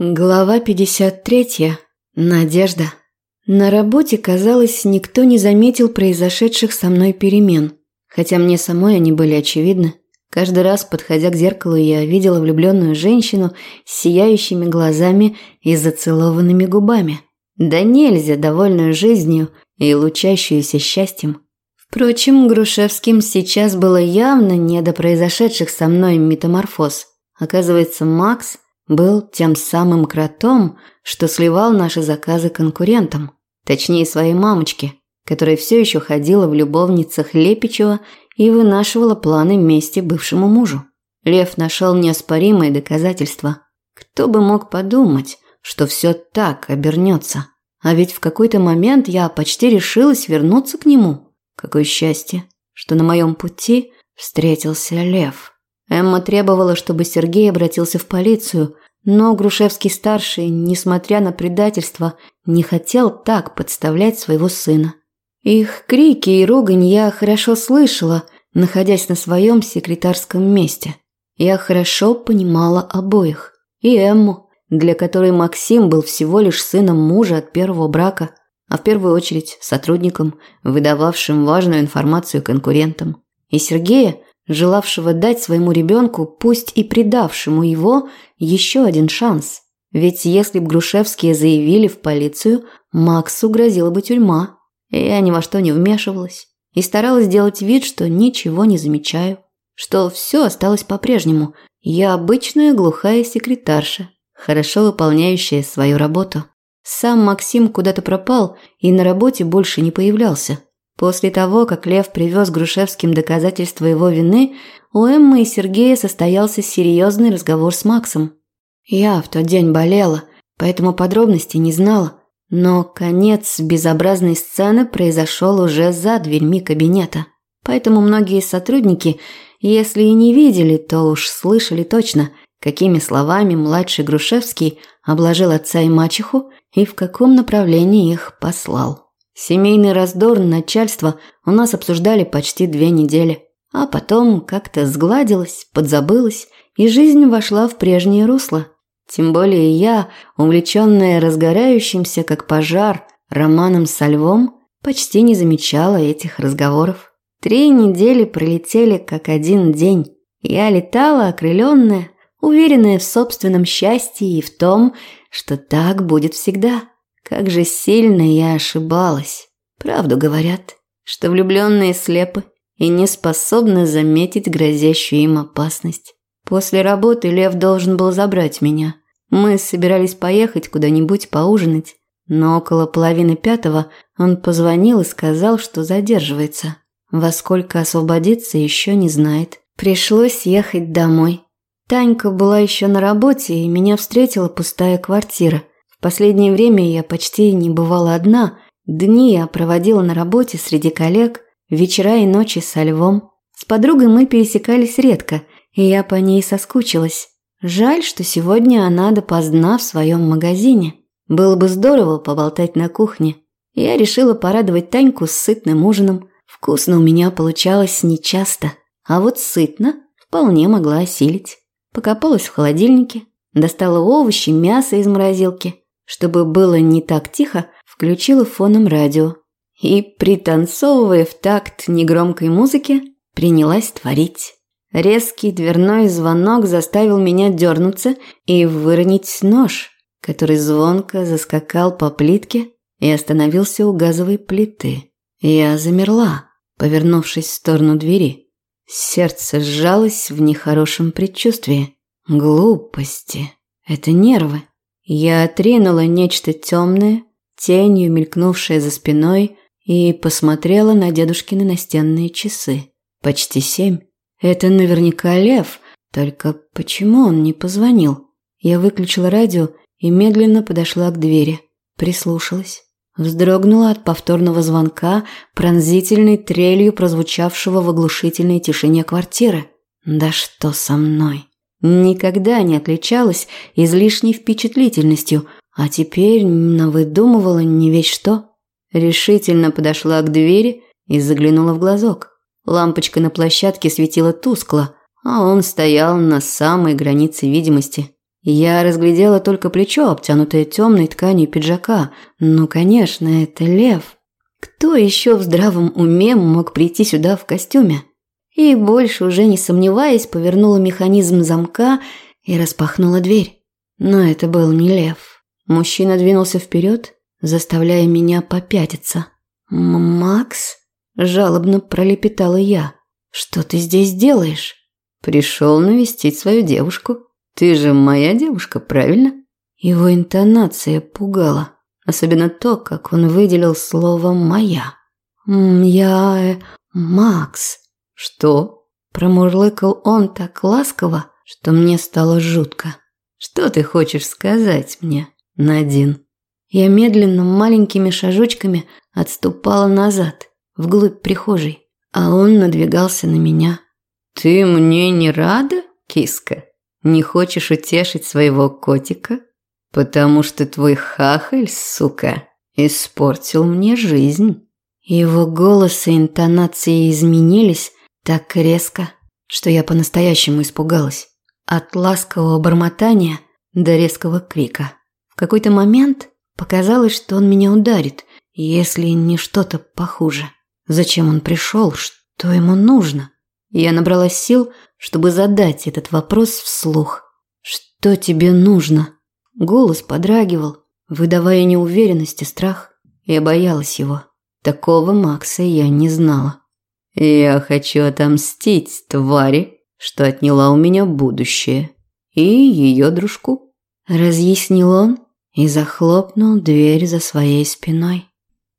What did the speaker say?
Глава 53. Надежда. На работе, казалось, никто не заметил произошедших со мной перемен, хотя мне самой они были очевидны. Каждый раз, подходя к зеркалу, я видела влюбленную женщину с сияющими глазами и зацелованными губами. Да нельзя, довольную жизнью и лучащуюся счастьем. Впрочем, Грушевским сейчас было явно не до произошедших со мной метаморфоз. Оказывается, Макс – был тем самым кротом, что сливал наши заказы конкурентам, точнее своей мамочке, которая все еще ходила в любовницах Лепичева и вынашивала планы мести бывшему мужу. Лев нашел неоспоримые доказательства. Кто бы мог подумать, что все так обернется. А ведь в какой-то момент я почти решилась вернуться к нему. Какое счастье, что на моем пути встретился Лев. Эмма требовала, чтобы Сергей обратился в полицию, но Грушевский-старший, несмотря на предательство, не хотел так подставлять своего сына. Их крики и ругань я хорошо слышала, находясь на своем секретарском месте. Я хорошо понимала обоих. И Эмму, для которой Максим был всего лишь сыном мужа от первого брака, а в первую очередь сотрудником, выдававшим важную информацию конкурентам. И Сергея, желавшего дать своему ребенку, пусть и предавшему его, еще один шанс. Ведь если б Грушевские заявили в полицию, Максу грозила бы тюрьма. Я ни во что не вмешивалась и старалась сделать вид, что ничего не замечаю, что все осталось по-прежнему. Я обычная глухая секретарша, хорошо выполняющая свою работу. Сам Максим куда-то пропал и на работе больше не появлялся. После того, как Лев привез Грушевским доказательства его вины, у Эммы и Сергея состоялся серьезный разговор с Максом. Я в тот день болела, поэтому подробностей не знала, но конец безобразной сцены произошел уже за дверьми кабинета. Поэтому многие сотрудники, если и не видели, то уж слышали точно, какими словами младший Грушевский обложил отца и мачеху и в каком направлении их послал. Семейный раздор начальства у нас обсуждали почти две недели. А потом как-то сгладилось, подзабылось, и жизнь вошла в прежнее русло. Тем более я, увлеченная разгорающимся, как пожар, романом со львом, почти не замечала этих разговоров. Три недели пролетели как один день. Я летала окрыленная, уверенная в собственном счастье и в том, что так будет всегда. Как же сильно я ошибалась. Правду говорят, что влюбленные слепы и не способны заметить грозящую им опасность. После работы Лев должен был забрать меня. Мы собирались поехать куда-нибудь поужинать, но около половины пятого он позвонил и сказал, что задерживается. Во сколько освободиться еще не знает. Пришлось ехать домой. Танька была еще на работе, и меня встретила пустая квартира – последнее время я почти не бывала одна. Дни я проводила на работе среди коллег, вечера и ночи со львом. С подругой мы пересекались редко, и я по ней соскучилась. Жаль, что сегодня она допоздна в своем магазине. Было бы здорово поболтать на кухне. Я решила порадовать Таньку с сытным ужином. Вкусно у меня получалось нечасто, а вот сытно вполне могла осилить. Покопалась в холодильнике, достала овощи, мясо из морозилки, чтобы было не так тихо, включила фоном радио и, пританцовывая в такт негромкой музыки, принялась творить. Резкий дверной звонок заставил меня дернуться и выронить нож, который звонко заскакал по плитке и остановился у газовой плиты. Я замерла, повернувшись в сторону двери. Сердце сжалось в нехорошем предчувствии. Глупости. Это нервы. Я отринула нечто темное, тенью мелькнувшее за спиной, и посмотрела на дедушкины настенные часы. Почти семь. Это наверняка Лев, только почему он не позвонил? Я выключила радио и медленно подошла к двери. Прислушалась. Вздрогнула от повторного звонка, пронзительной трелью прозвучавшего в оглушительной тишине квартиры. «Да что со мной?» Никогда не отличалась излишней впечатлительностью, а теперь навыдумывала не весь что. Решительно подошла к двери и заглянула в глазок. Лампочка на площадке светила тускло, а он стоял на самой границе видимости. Я разглядела только плечо, обтянутое темной тканью пиджака. Ну, конечно, это лев. Кто еще в здравом уме мог прийти сюда в костюме? И больше уже не сомневаясь, повернула механизм замка и распахнула дверь. Но это был не лев. Мужчина двинулся вперед, заставляя меня попятиться. «Макс?» – жалобно пролепетала я. «Что ты здесь делаешь?» «Пришел навестить свою девушку. Ты же моя девушка, правильно?» Его интонация пугала. Особенно то, как он выделил слово «моя». «Я... Макс». «Что?» – промурлыкал он так ласково, что мне стало жутко. «Что ты хочешь сказать мне, Надин?» Я медленно, маленькими шажочками отступала назад, вглубь прихожей, а он надвигался на меня. «Ты мне не рада, киска? Не хочешь утешить своего котика? Потому что твой хахаль, сука, испортил мне жизнь». Его голос и интонации изменились так резко, что я по-настоящему испугалась. От ласкового бормотания до резкого крика. В какой-то момент Показалось, что он меня ударит, если не что-то похуже. Зачем он пришел? Что ему нужно? Я набрала сил, чтобы задать этот вопрос вслух. «Что тебе нужно?» Голос подрагивал, выдавая неуверенность и страх. Я боялась его. Такого Макса я не знала. «Я хочу отомстить твари, что отняла у меня будущее, и ее дружку», – разъяснил он, и захлопнул дверь за своей спиной.